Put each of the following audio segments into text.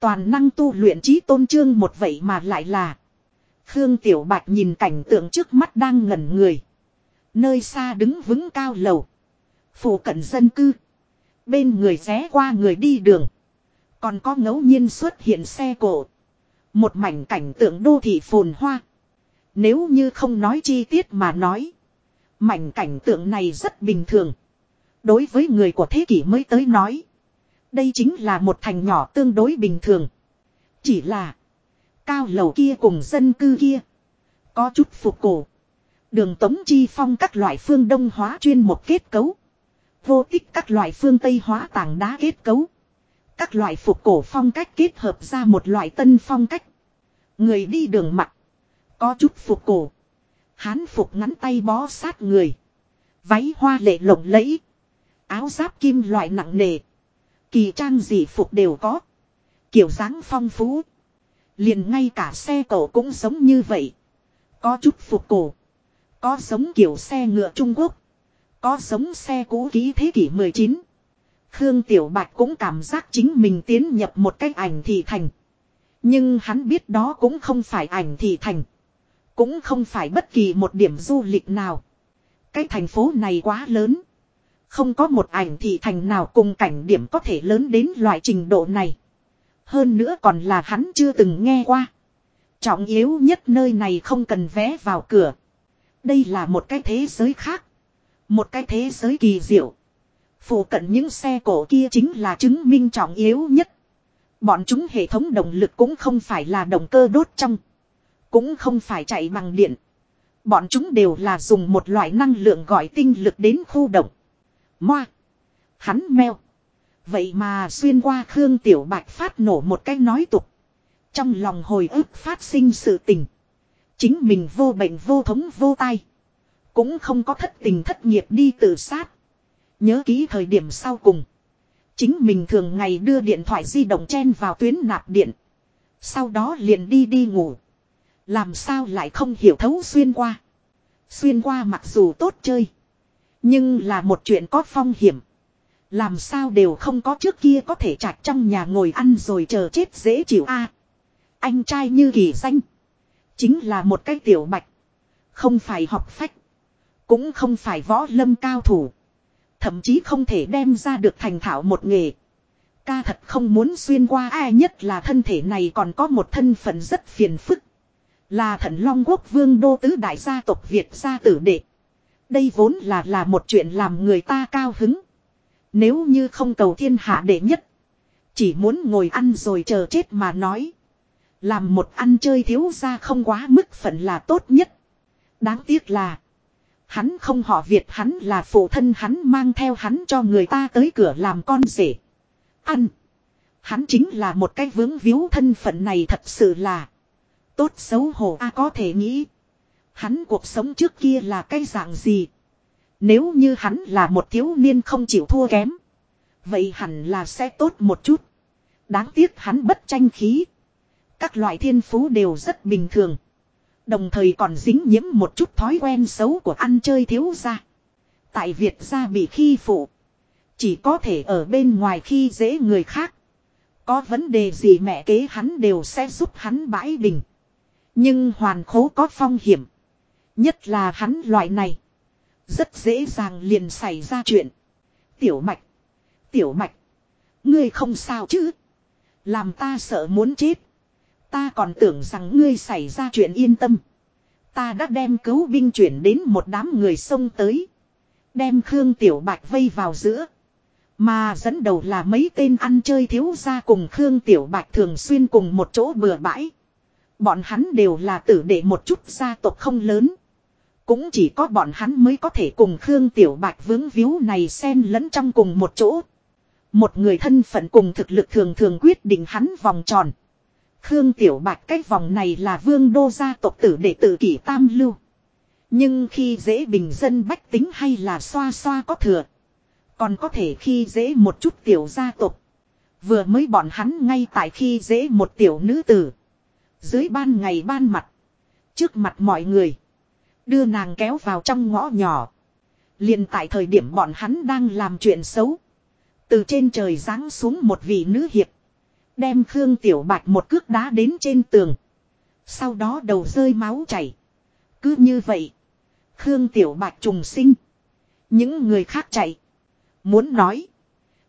Toàn năng tu luyện trí tôn trương một vậy mà lại là. Khương Tiểu Bạch nhìn cảnh tượng trước mắt đang ngẩn người. Nơi xa đứng vững cao lầu. Phủ cận dân cư. Bên người ré qua người đi đường. Còn có ngẫu nhiên xuất hiện xe cổ. Một mảnh cảnh tượng đô thị phồn hoa. Nếu như không nói chi tiết mà nói. Mảnh cảnh tượng này rất bình thường. Đối với người của thế kỷ mới tới nói. Đây chính là một thành nhỏ tương đối bình thường. Chỉ là. Cao lầu kia cùng dân cư kia. Có chút phục cổ. Đường tống chi phong các loại phương đông hóa chuyên một kết cấu. Vô tích các loại phương tây hóa tảng đá kết cấu. Các loại phục cổ phong cách kết hợp ra một loại tân phong cách. Người đi đường mặt. Có chút phục cổ. Hán phục ngắn tay bó sát người. Váy hoa lệ lộng lẫy. Áo giáp kim loại nặng nề. Kỳ trang dị phục đều có. Kiểu dáng phong phú. Liền ngay cả xe cổ cũng giống như vậy. Có chút phục cổ. Có giống kiểu xe ngựa Trung Quốc. Có giống xe cũ ký thế kỷ 19. Khương Tiểu Bạch cũng cảm giác chính mình tiến nhập một cái ảnh thị thành. Nhưng hắn biết đó cũng không phải ảnh thị thành. Cũng không phải bất kỳ một điểm du lịch nào. Cái thành phố này quá lớn. Không có một ảnh thị thành nào cùng cảnh điểm có thể lớn đến loại trình độ này. Hơn nữa còn là hắn chưa từng nghe qua. Trọng yếu nhất nơi này không cần vé vào cửa. Đây là một cái thế giới khác. Một cái thế giới kỳ diệu. Phụ cận những xe cổ kia chính là chứng minh trọng yếu nhất. Bọn chúng hệ thống động lực cũng không phải là động cơ đốt trong. Cũng không phải chạy bằng điện. Bọn chúng đều là dùng một loại năng lượng gọi tinh lực đến khu động. Moa. Hắn meo. Vậy mà xuyên qua Khương Tiểu Bạch phát nổ một cái nói tục. Trong lòng hồi ức phát sinh sự tình. Chính mình vô bệnh vô thống vô tai. Cũng không có thất tình thất nghiệp đi tự sát. Nhớ ký thời điểm sau cùng. Chính mình thường ngày đưa điện thoại di động chen vào tuyến nạp điện. Sau đó liền đi đi ngủ. Làm sao lại không hiểu thấu xuyên qua. Xuyên qua mặc dù tốt chơi. Nhưng là một chuyện có phong hiểm. Làm sao đều không có trước kia có thể chặt trong nhà ngồi ăn rồi chờ chết dễ chịu a Anh trai như kỳ danh. Chính là một cái tiểu bạch. Không phải học phách. Cũng không phải võ lâm cao thủ. Thậm chí không thể đem ra được thành thạo một nghề. Ca thật không muốn xuyên qua ai nhất là thân thể này còn có một thân phận rất phiền phức. Là thần long quốc vương đô tứ đại gia tộc Việt gia tử đệ. Đây vốn là là một chuyện làm người ta cao hứng. Nếu như không cầu thiên hạ đệ nhất. Chỉ muốn ngồi ăn rồi chờ chết mà nói. Làm một ăn chơi thiếu ra không quá mức phận là tốt nhất. Đáng tiếc là. Hắn không họ Việt, hắn là phụ thân, hắn mang theo hắn cho người ta tới cửa làm con rể. Ăn. Hắn chính là một cái vướng víu thân phận này thật sự là. Tốt xấu hổ a, có thể nghĩ. Hắn cuộc sống trước kia là cái dạng gì. Nếu như hắn là một thiếu niên không chịu thua kém. Vậy hẳn là sẽ tốt một chút. Đáng tiếc hắn bất tranh khí. Các loại thiên phú đều rất bình thường. Đồng thời còn dính nhiễm một chút thói quen xấu của ăn chơi thiếu gia. Tại Việt gia bị khi phụ. Chỉ có thể ở bên ngoài khi dễ người khác. Có vấn đề gì mẹ kế hắn đều sẽ giúp hắn bãi bình. Nhưng hoàn khố có phong hiểm. Nhất là hắn loại này. Rất dễ dàng liền xảy ra chuyện. Tiểu mạch. Tiểu mạch. Ngươi không sao chứ. Làm ta sợ muốn chết. Ta còn tưởng rằng ngươi xảy ra chuyện yên tâm. Ta đã đem cứu binh chuyển đến một đám người sông tới. Đem Khương Tiểu Bạch vây vào giữa. Mà dẫn đầu là mấy tên ăn chơi thiếu gia cùng Khương Tiểu Bạch thường xuyên cùng một chỗ bừa bãi. Bọn hắn đều là tử đệ một chút gia tộc không lớn. Cũng chỉ có bọn hắn mới có thể cùng Khương Tiểu Bạch vướng víu này xen lẫn trong cùng một chỗ. Một người thân phận cùng thực lực thường thường quyết định hắn vòng tròn. Khương Tiểu Bạch cái vòng này là vương đô gia tộc tử đệ tử kỷ tam lưu. Nhưng khi dễ bình dân bách tính hay là xoa xoa có thừa. Còn có thể khi dễ một chút tiểu gia tộc. Vừa mới bọn hắn ngay tại khi dễ một tiểu nữ tử. Dưới ban ngày ban mặt. Trước mặt mọi người. Đưa nàng kéo vào trong ngõ nhỏ. liền tại thời điểm bọn hắn đang làm chuyện xấu. Từ trên trời giáng xuống một vị nữ hiệp. Đem Khương Tiểu Bạch một cước đá đến trên tường. Sau đó đầu rơi máu chảy. Cứ như vậy. Khương Tiểu Bạch trùng sinh. Những người khác chạy. Muốn nói.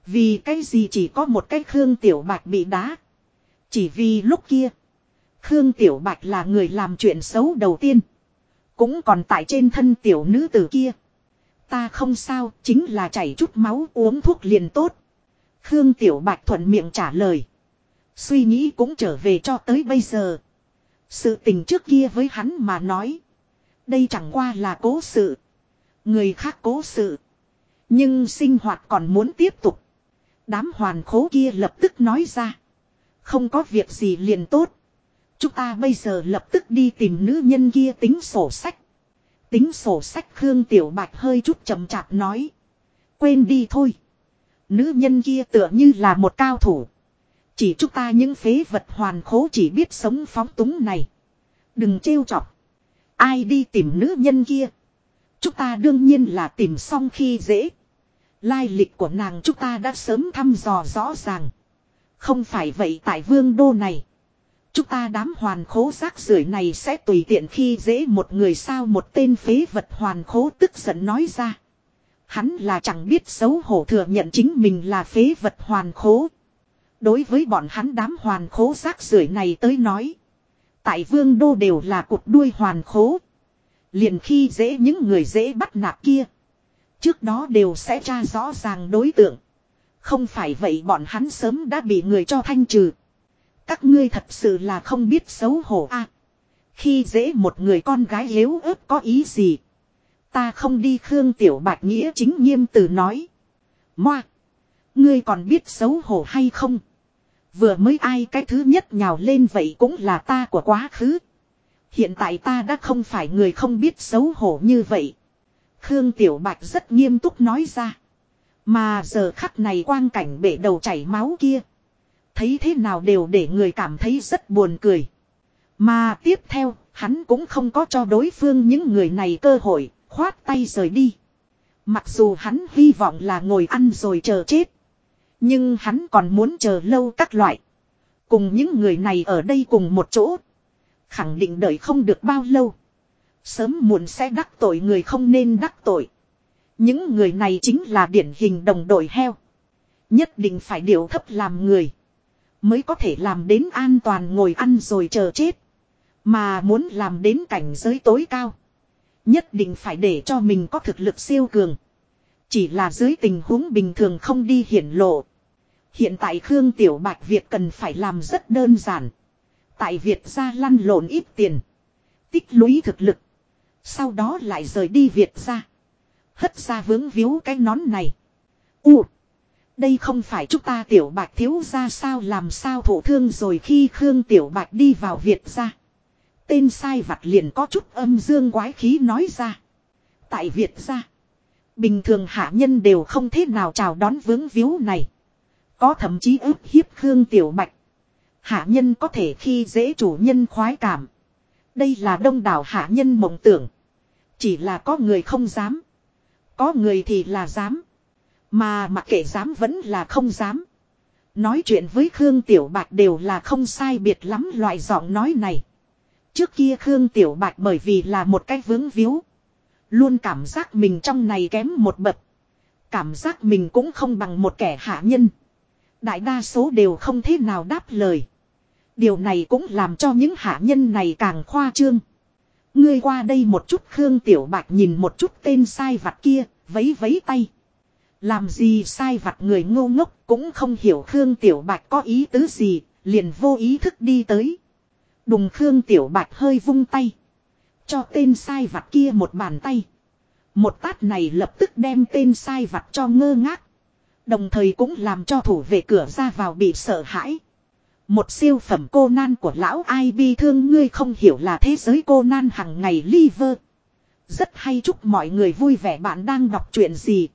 Vì cái gì chỉ có một cái Khương Tiểu Bạch bị đá. Chỉ vì lúc kia. Khương Tiểu Bạch là người làm chuyện xấu đầu tiên. Cũng còn tại trên thân tiểu nữ tử kia. Ta không sao, chính là chảy chút máu uống thuốc liền tốt. Khương Tiểu Bạch thuận miệng trả lời. Suy nghĩ cũng trở về cho tới bây giờ. Sự tình trước kia với hắn mà nói. Đây chẳng qua là cố sự. Người khác cố sự. Nhưng sinh hoạt còn muốn tiếp tục. Đám hoàn khố kia lập tức nói ra. Không có việc gì liền tốt. Chúng ta bây giờ lập tức đi tìm nữ nhân kia tính sổ sách. Tính sổ sách Khương Tiểu Bạch hơi chút chậm chạp nói. Quên đi thôi. Nữ nhân kia tựa như là một cao thủ. Chỉ chúng ta những phế vật hoàn khố chỉ biết sống phóng túng này. Đừng trêu chọc. Ai đi tìm nữ nhân kia. Chúng ta đương nhiên là tìm xong khi dễ. Lai lịch của nàng chúng ta đã sớm thăm dò rõ ràng. Không phải vậy tại vương đô này. Chúng ta đám hoàn khố rác rưởi này sẽ tùy tiện khi dễ một người sao một tên phế vật hoàn khố tức giận nói ra. Hắn là chẳng biết xấu hổ thừa nhận chính mình là phế vật hoàn khố. Đối với bọn hắn đám hoàn khố rác rưởi này tới nói. Tại vương đô đều là cục đuôi hoàn khố. Liền khi dễ những người dễ bắt nạt kia. Trước đó đều sẽ tra rõ ràng đối tượng. Không phải vậy bọn hắn sớm đã bị người cho thanh trừ. Các ngươi thật sự là không biết xấu hổ a. À, khi dễ một người con gái yếu ớt có ý gì. Ta không đi Khương Tiểu Bạch Nghĩa chính nghiêm từ nói. Moa. Ngươi còn biết xấu hổ hay không? Vừa mới ai cái thứ nhất nhào lên vậy cũng là ta của quá khứ. Hiện tại ta đã không phải người không biết xấu hổ như vậy. Khương Tiểu Bạch rất nghiêm túc nói ra. Mà giờ khắc này quang cảnh bể đầu chảy máu kia. Thấy thế nào đều để người cảm thấy rất buồn cười. Mà tiếp theo, hắn cũng không có cho đối phương những người này cơ hội, khoát tay rời đi. Mặc dù hắn hy vọng là ngồi ăn rồi chờ chết. Nhưng hắn còn muốn chờ lâu các loại. Cùng những người này ở đây cùng một chỗ. Khẳng định đợi không được bao lâu. Sớm muộn sẽ đắc tội người không nên đắc tội. Những người này chính là điển hình đồng đội heo. Nhất định phải điều thấp làm người. Mới có thể làm đến an toàn ngồi ăn rồi chờ chết. Mà muốn làm đến cảnh giới tối cao. Nhất định phải để cho mình có thực lực siêu cường. Chỉ là dưới tình huống bình thường không đi hiển lộ. Hiện tại Khương Tiểu Bạch Việt cần phải làm rất đơn giản. Tại Việt ra lăn lộn ít tiền. Tích lũy thực lực. Sau đó lại rời đi Việt ra. Hất ra vướng víu cái nón này. U. Đây không phải chúng ta Tiểu Bạch thiếu ra sao, làm sao thổ thương rồi khi Khương Tiểu Bạch đi vào Việt ra. Tên sai vặt liền có chút âm dương quái khí nói ra. Tại Việt ra. Bình thường hạ nhân đều không thế nào chào đón vướng víu này. Có thậm chí ức hiếp Khương Tiểu Bạch. Hạ nhân có thể khi dễ chủ nhân khoái cảm. Đây là đông đảo hạ nhân mộng tưởng. Chỉ là có người không dám. Có người thì là dám. Mà mặc kệ dám vẫn là không dám. Nói chuyện với Khương Tiểu Bạch đều là không sai biệt lắm loại giọng nói này. Trước kia Khương Tiểu Bạch bởi vì là một cái vướng víu. Luôn cảm giác mình trong này kém một bậc. Cảm giác mình cũng không bằng một kẻ hạ nhân. Đại đa số đều không thế nào đáp lời. Điều này cũng làm cho những hạ nhân này càng khoa trương. Ngươi qua đây một chút Khương Tiểu Bạch nhìn một chút tên sai vặt kia, vấy vấy tay. Làm gì sai vặt người ngô ngốc cũng không hiểu Khương Tiểu Bạch có ý tứ gì, liền vô ý thức đi tới. Đùng Khương Tiểu Bạch hơi vung tay. Cho tên sai vặt kia một bàn tay. Một tát này lập tức đem tên sai vặt cho ngơ ngác. Đồng thời cũng làm cho thủ vệ cửa ra vào bị sợ hãi. Một siêu phẩm cô nan của lão ai bi thương ngươi không hiểu là thế giới cô nan hằng ngày liver. Rất hay chúc mọi người vui vẻ bạn đang đọc chuyện gì.